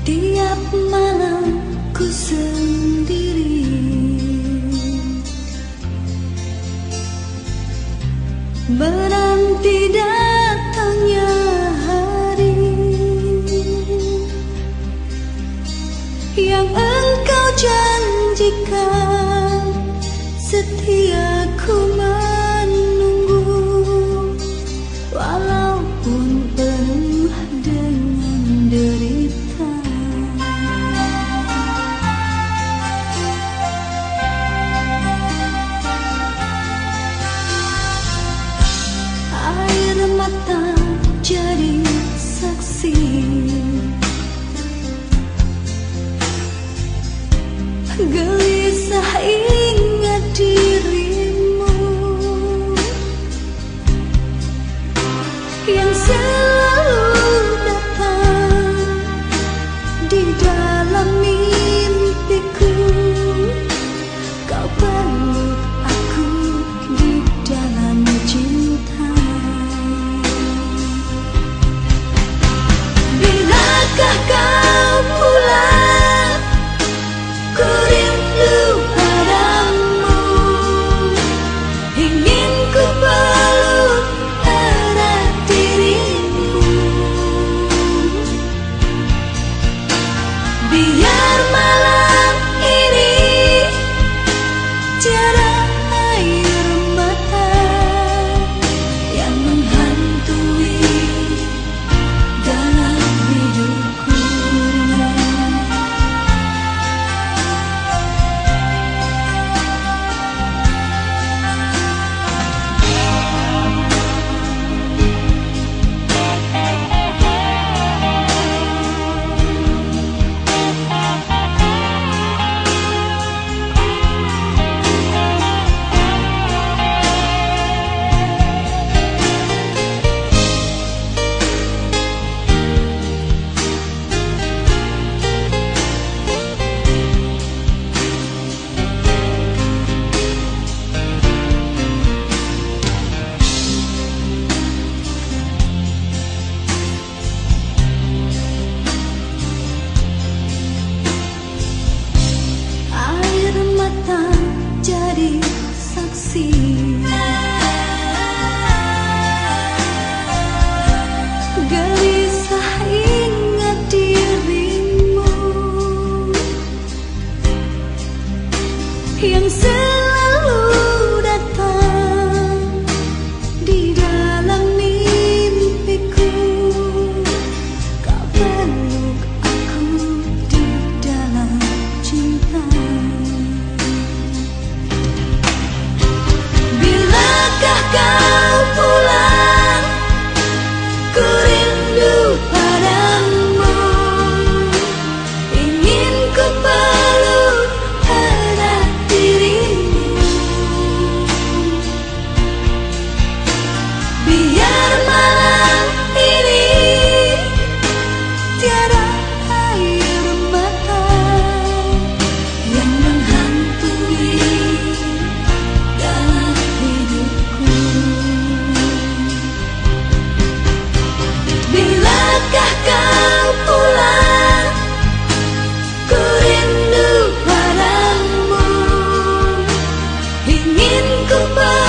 Tiap malam ku sendiri. Menanti yang selalu datang di dalam mimpiku. Kapan kembali